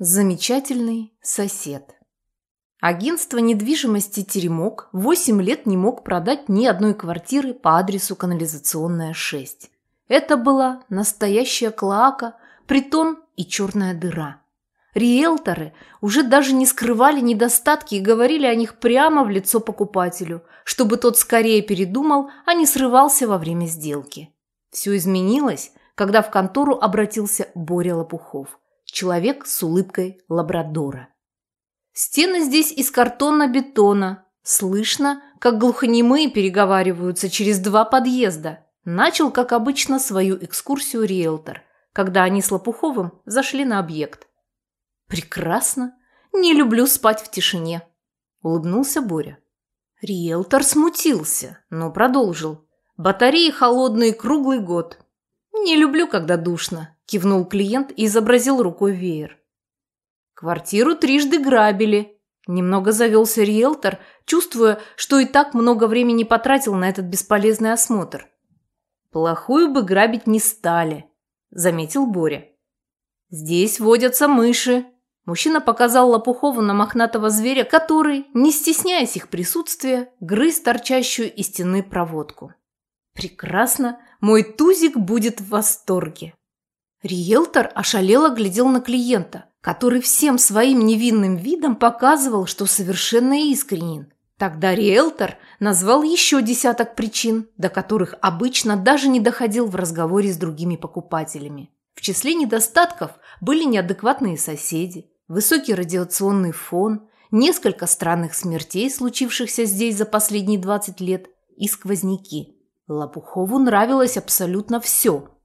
Замечательный сосед. Агентство недвижимости «Теремок» 8 лет не мог продать ни одной квартиры по адресу канализационная 6. Это была настоящая клоака, притон и черная дыра. Риэлторы уже даже не скрывали недостатки и говорили о них прямо в лицо покупателю, чтобы тот скорее передумал, а не срывался во время сделки. Все изменилось, когда в контору обратился Боря Лопухов – Человек с улыбкой лабрадора. Стены здесь из картона-бетона. Слышно, как глухонемые переговариваются через два подъезда. Начал, как обычно, свою экскурсию риэлтор, когда они с Лопуховым зашли на объект. «Прекрасно. Не люблю спать в тишине», – улыбнулся Боря. Риэлтор смутился, но продолжил. «Батареи холодные круглый год. Не люблю, когда душно кивнул клиент и изобразил рукой веер. Квартиру трижды грабили. Немного завелся риэлтор, чувствуя, что и так много времени потратил на этот бесполезный осмотр. «Плохую бы грабить не стали», – заметил Боря. «Здесь водятся мыши». Мужчина показал Лопухову на мохнатого зверя, который, не стесняясь их присутствия, грыз торчащую из стены проводку. «Прекрасно! Мой тузик будет в восторге!» Риэлтор ошалело глядел на клиента, который всем своим невинным видом показывал, что совершенно искренен. Тогда риэлтор назвал еще десяток причин, до которых обычно даже не доходил в разговоре с другими покупателями. В числе недостатков были неадекватные соседи, высокий радиационный фон, несколько странных смертей, случившихся здесь за последние 20 лет, и сквозняки. Лопухову нравилось абсолютно все –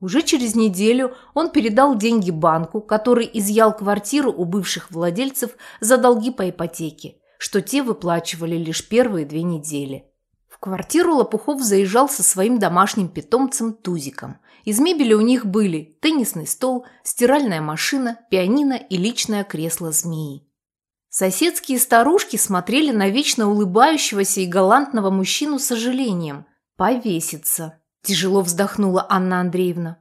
уже через неделю он передал деньги банку, который изъял квартиру у бывших владельцев за долги по ипотеке, что те выплачивали лишь первые две недели. В квартиру Лопухов заезжал со своим домашним питомцем Тузиком. Из мебели у них были теннисный стол, стиральная машина, пианино и личное кресло змеи. Соседские старушки смотрели на вечно улыбающегося и галантного мужчину с сожалением. Повеситься. Тяжело вздохнула Анна Андреевна.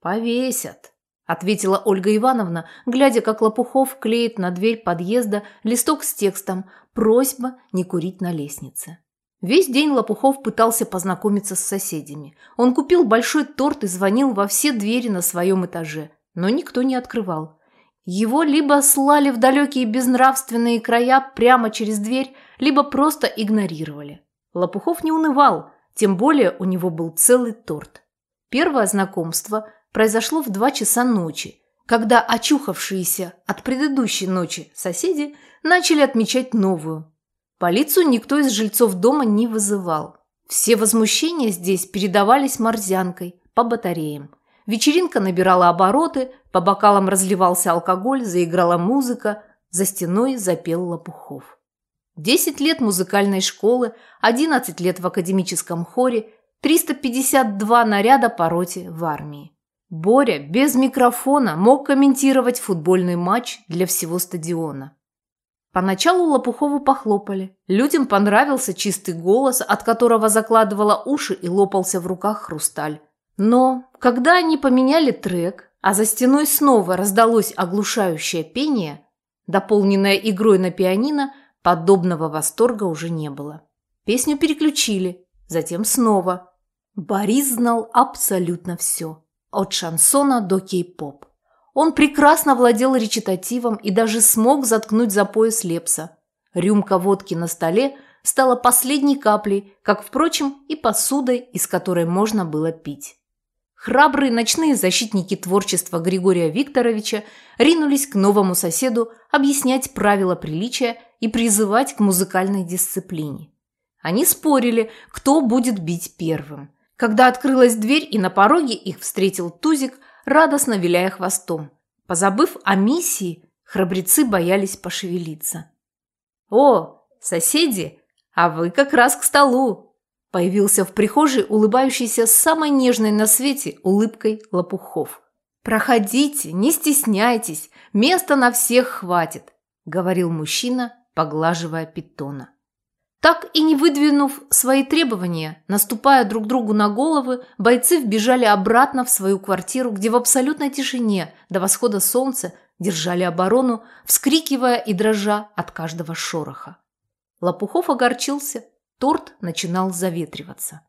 «Повесят», – ответила Ольга Ивановна, глядя, как Лопухов клеит на дверь подъезда листок с текстом «Просьба не курить на лестнице». Весь день Лопухов пытался познакомиться с соседями. Он купил большой торт и звонил во все двери на своем этаже, но никто не открывал. Его либо слали в далекие безнравственные края прямо через дверь, либо просто игнорировали. Лопухов не унывал – тем более у него был целый торт. Первое знакомство произошло в два часа ночи, когда очухавшиеся от предыдущей ночи соседи начали отмечать новую. Полицию никто из жильцов дома не вызывал. Все возмущения здесь передавались морзянкой по батареям. Вечеринка набирала обороты, по бокалам разливался алкоголь, заиграла музыка, за стеной запел Лопухов. Десять лет музыкальной школы, одиннадцать лет в академическом хоре, 352 наряда по роте в армии. Боря без микрофона мог комментировать футбольный матч для всего стадиона. Поначалу Лопухову похлопали. Людям понравился чистый голос, от которого закладывала уши и лопался в руках хрусталь. Но когда они поменяли трек, а за стеной снова раздалось оглушающее пение, дополненное игрой на пианино, Подобного восторга уже не было. Песню переключили, затем снова. Борис знал абсолютно все. От шансона до кей-поп. Он прекрасно владел речитативом и даже смог заткнуть за пояс Лепса. Рюмка водки на столе стала последней каплей, как, впрочем, и посудой, из которой можно было пить. Храбрые ночные защитники творчества Григория Викторовича ринулись к новому соседу объяснять правила приличия и призывать к музыкальной дисциплине. Они спорили, кто будет бить первым. Когда открылась дверь и на пороге их встретил Тузик, радостно виляя хвостом. Позабыв о миссии, храбрецы боялись пошевелиться. «О, соседи, а вы как раз к столу!» Появился в прихожей улыбающийся с самой нежной на свете улыбкой Лопухов. «Проходите, не стесняйтесь, места на всех хватит», – говорил мужчина, поглаживая питона. Так и не выдвинув свои требования, наступая друг другу на головы, бойцы вбежали обратно в свою квартиру, где в абсолютной тишине до восхода солнца держали оборону, вскрикивая и дрожа от каждого шороха. Лопухов огорчился, торт начинал заветриваться.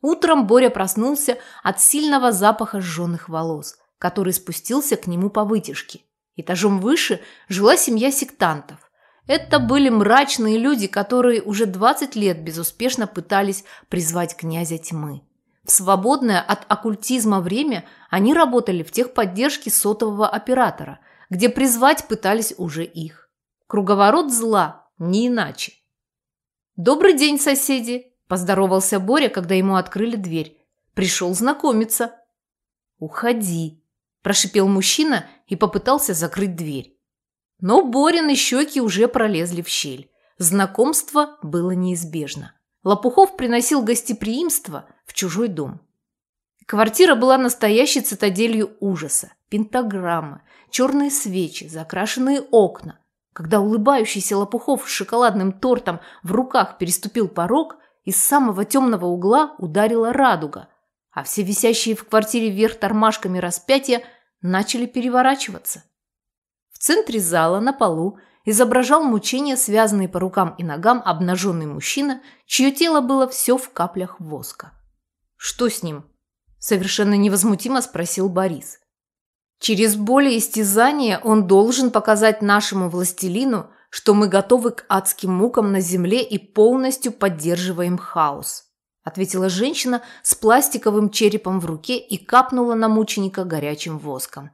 Утром Боря проснулся от сильного запаха сжженных волос, который спустился к нему по вытяжке. Этажом выше жила семья сектантов. Это были мрачные люди, которые уже 20 лет безуспешно пытались призвать князя тьмы. В свободное от оккультизма время они работали в техподдержке сотового оператора, где призвать пытались уже их. Круговорот зла, не иначе. «Добрый день, соседи!» – поздоровался Боря, когда ему открыли дверь. «Пришел знакомиться». «Уходи», – прошипел мужчина и попытался закрыть дверь. Но Борины щеки уже пролезли в щель. Знакомство было неизбежно. Лопухов приносил гостеприимство в чужой дом. Квартира была настоящей цитаделью ужаса. Пентаграммы, черные свечи, закрашенные окна. Когда улыбающийся Лопухов с шоколадным тортом в руках переступил порог, из самого темного угла ударила радуга, а все висящие в квартире вверх тормашками распятия начали переворачиваться центре зала на полу изображал мучения, связанные по рукам и ногам обнаженный мужчина, чье тело было все в каплях воска. «Что с ним?» – совершенно невозмутимо спросил Борис. «Через боль и истязание он должен показать нашему властелину, что мы готовы к адским мукам на земле и полностью поддерживаем хаос», ответила женщина с пластиковым черепом в руке и капнула на мученика горячим воском.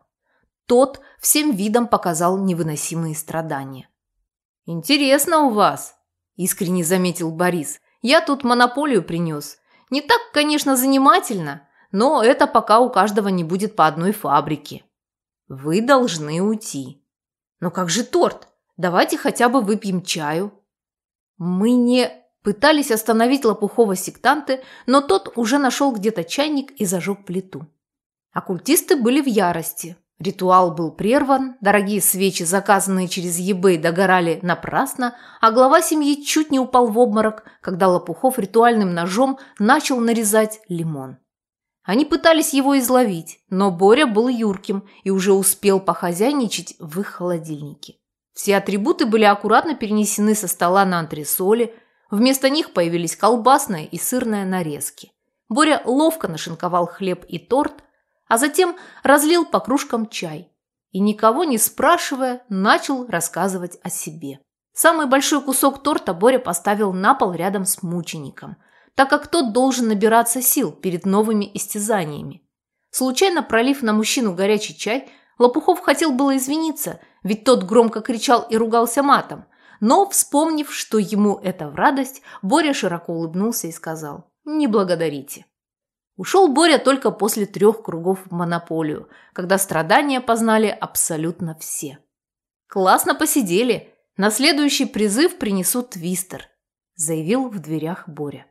Тот всем видом показал невыносимые страдания. «Интересно у вас», – искренне заметил Борис. «Я тут монополию принес. Не так, конечно, занимательно, но это пока у каждого не будет по одной фабрике. Вы должны уйти. Но как же торт? Давайте хотя бы выпьем чаю». Мы не пытались остановить Лопухова сектанты, но тот уже нашел где-то чайник и зажег плиту. Оккультисты были в ярости. Ритуал был прерван, дорогие свечи, заказанные через eBay, догорали напрасно, а глава семьи чуть не упал в обморок, когда Лопухов ритуальным ножом начал нарезать лимон. Они пытались его изловить, но Боря был юрким и уже успел похозяйничать в их холодильнике. Все атрибуты были аккуратно перенесены со стола на антресоли, вместо них появились колбасная и сырная нарезки. Боря ловко нашинковал хлеб и торт, а затем разлил по кружкам чай и, никого не спрашивая, начал рассказывать о себе. Самый большой кусок торта Боря поставил на пол рядом с мучеником, так как тот должен набираться сил перед новыми истязаниями. Случайно пролив на мужчину горячий чай, Лопухов хотел было извиниться, ведь тот громко кричал и ругался матом, но, вспомнив, что ему это в радость, Боря широко улыбнулся и сказал «Не благодарите». Ушел Боря только после трех кругов в монополию, когда страдания познали абсолютно все. «Классно посидели. На следующий призыв принесут твистер», – заявил в дверях Боря.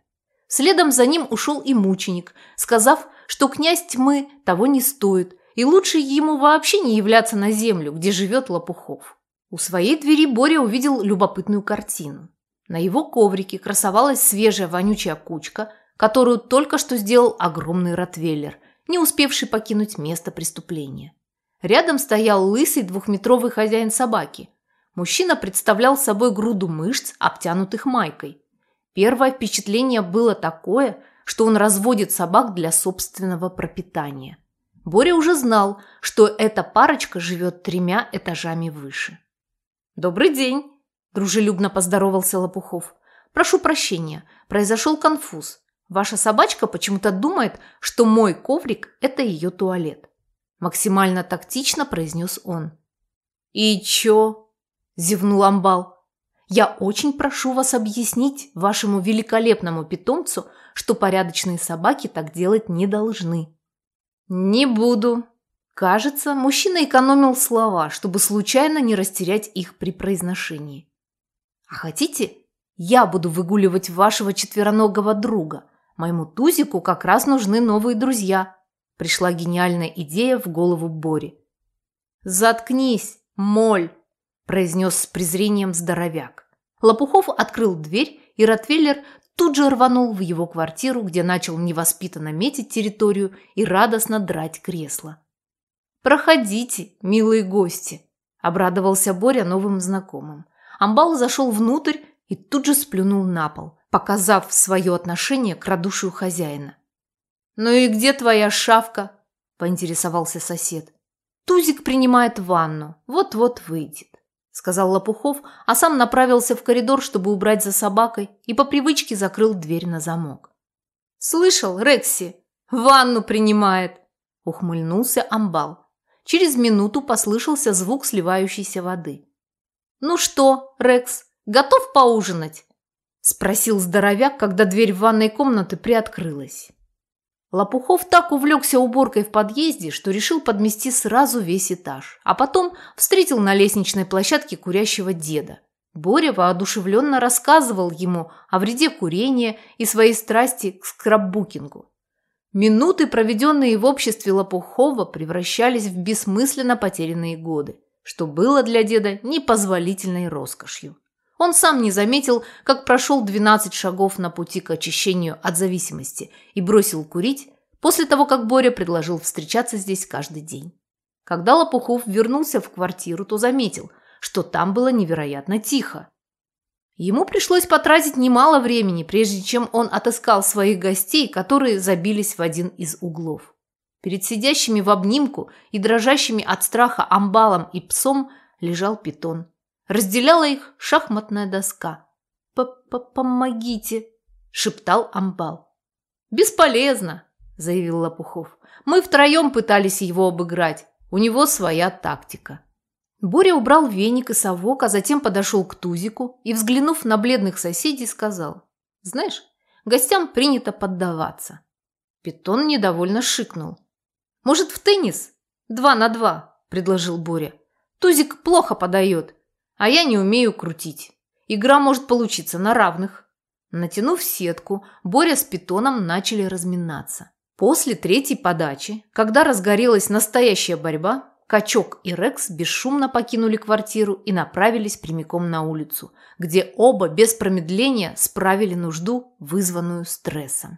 Следом за ним ушел и мученик, сказав, что князь тьмы того не стоит, и лучше ему вообще не являться на землю, где живет Лопухов. У своей двери Боря увидел любопытную картину. На его коврике красовалась свежая вонючая кучка, которую только что сделал огромный ротвейлер, не успевший покинуть место преступления. Рядом стоял лысый двухметровый хозяин собаки. Мужчина представлял собой груду мышц, обтянутых майкой. Первое впечатление было такое, что он разводит собак для собственного пропитания. Боря уже знал, что эта парочка живет тремя этажами выше. «Добрый день!» – дружелюбно поздоровался Лопухов. «Прошу прощения, произошел конфуз. Ваша собачка почему-то думает, что мой коврик – это ее туалет. Максимально тактично произнес он. «И чё?» – зевнул Амбал. «Я очень прошу вас объяснить вашему великолепному питомцу, что порядочные собаки так делать не должны». «Не буду». Кажется, мужчина экономил слова, чтобы случайно не растерять их при произношении. «А хотите, я буду выгуливать вашего четвероногого друга?» Моему Тузику как раз нужны новые друзья. Пришла гениальная идея в голову Бори. «Заткнись, моль!» – произнес с презрением здоровяк. Лопухов открыл дверь и Ротвейлер тут же рванул в его квартиру, где начал невоспитанно метить территорию и радостно драть кресло. «Проходите, милые гости!» – обрадовался Боря новым знакомым. Амбал зашел внутрь и тут же сплюнул на пол, показав свое отношение к радушию хозяина. «Ну и где твоя шавка?» – поинтересовался сосед. «Тузик принимает ванну, вот-вот выйдет», – сказал Лопухов, а сам направился в коридор, чтобы убрать за собакой, и по привычке закрыл дверь на замок. «Слышал, Рекси? Ванну принимает!» – ухмыльнулся Амбал. Через минуту послышался звук сливающейся воды. «Ну что, Рекс, готов поужинать?» – спросил здоровяк, когда дверь в ванной комнаты приоткрылась. Лопухов так увлекся уборкой в подъезде, что решил подмести сразу весь этаж, а потом встретил на лестничной площадке курящего деда. Боря воодушевленно рассказывал ему о вреде курения и своей страсти к скраббукингу. Минуты, проведенные в обществе Лопухова, превращались в бессмысленно потерянные годы, что было для деда непозволительной роскошью. Он сам не заметил, как прошел 12 шагов на пути к очищению от зависимости и бросил курить после того, как Боря предложил встречаться здесь каждый день. Когда Лопухов вернулся в квартиру, то заметил, что там было невероятно тихо. Ему пришлось потратить немало времени, прежде чем он отыскал своих гостей, которые забились в один из углов. Перед сидящими в обнимку и дрожащими от страха амбалом и псом лежал питон. Разделяла их шахматная доска. «Помогите!» – шептал амбал. «Бесполезно!» – заявил Лопухов. «Мы втроем пытались его обыграть. У него своя тактика». Боря убрал веник и совок, а затем подошел к Тузику и, взглянув на бледных соседей, сказал. «Знаешь, гостям принято поддаваться». Питон недовольно шикнул. «Может, в теннис? Два на два», – предложил Боря. «Тузик плохо подает, а я не умею крутить. Игра может получиться на равных». Натянув сетку, Боря с Питоном начали разминаться. После третьей подачи, когда разгорелась настоящая борьба, Качок и Рекс бесшумно покинули квартиру и направились прямиком на улицу, где оба без промедления справили нужду, вызванную стрессом.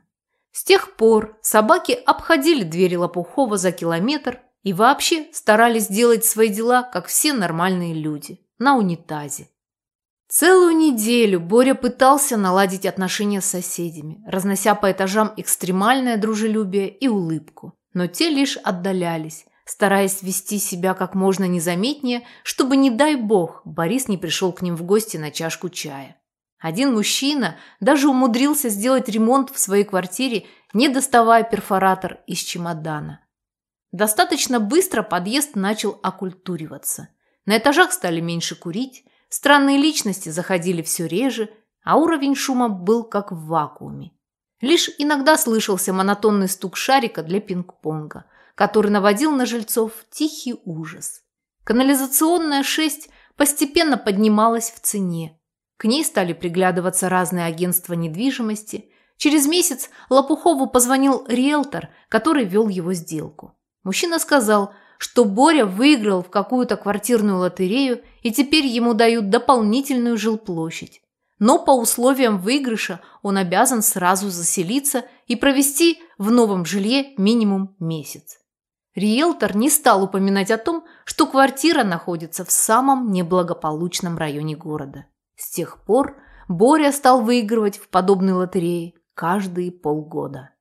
С тех пор собаки обходили двери Лопухова за километр и вообще старались делать свои дела, как все нормальные люди, на унитазе. Целую неделю Боря пытался наладить отношения с соседями, разнося по этажам экстремальное дружелюбие и улыбку. Но те лишь отдалялись, стараясь вести себя как можно незаметнее, чтобы, не дай бог, Борис не пришел к ним в гости на чашку чая. Один мужчина даже умудрился сделать ремонт в своей квартире, не доставая перфоратор из чемодана. Достаточно быстро подъезд начал окультуриваться. На этажах стали меньше курить, странные личности заходили все реже, а уровень шума был как в вакууме. Лишь иногда слышался монотонный стук шарика для пинг-понга – который наводил на жильцов тихий ужас. Канализационная шесть постепенно поднималась в цене. К ней стали приглядываться разные агентства недвижимости. Через месяц Лопухову позвонил риэлтор, который вел его сделку. Мужчина сказал, что Боря выиграл в какую-то квартирную лотерею и теперь ему дают дополнительную жилплощадь. Но по условиям выигрыша он обязан сразу заселиться и провести в новом жилье минимум месяц. Риэлтор не стал упоминать о том, что квартира находится в самом неблагополучном районе города. С тех пор Боря стал выигрывать в подобной лотерее каждые полгода.